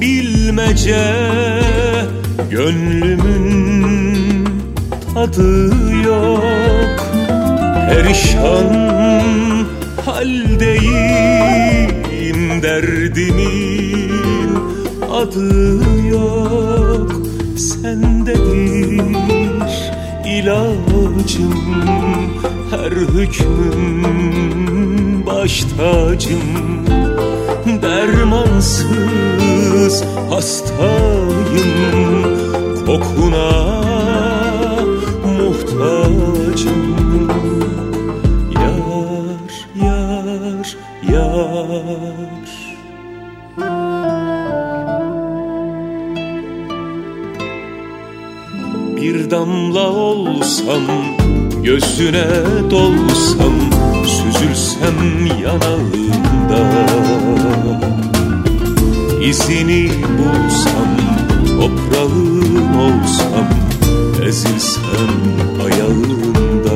bilmece Gönlümün tadı yok. Perişan haldeyim Derdimin adı yok. Sendedir ilacım Her hükmüm baş tacım Dermansız hastayım Kokuna muhtacım. Yar, yar, yar. Bir damla olsam, gözüne dolsam Süzülsem yanağında. İzini bulsam, toprağın olsam Ezilsem ayağında.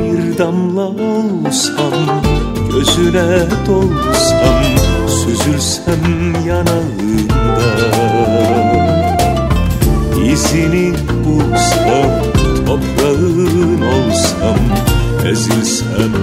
Bir damla olsam, gözüne dolsam Süzülsem yanağında Ezilsem ayağında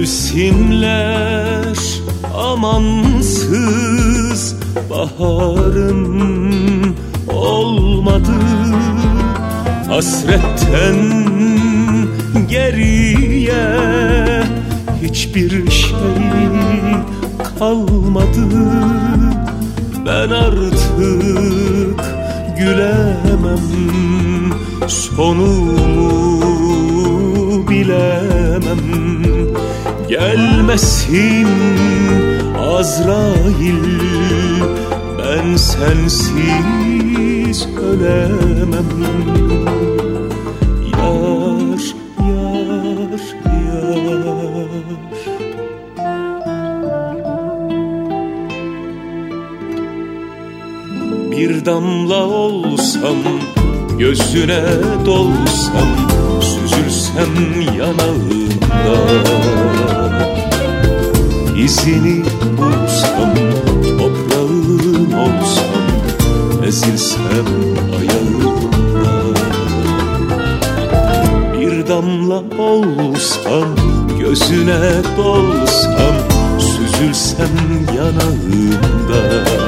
Mevsimler amansız baharım olmadı. Hasretten geriye hiçbir şey kalmadı. Ben artık gülemem sonumu Gelmesin Azrail Ben sensiz ölemem. Yar, yar, yar. Bir damla olsam Gözüne dolsam Süzülsem yanağında İzini bulsam Toprağın olsam Ezilsem ayağında Bir damla olsam Gözüne dolsam Süzülsem yanağında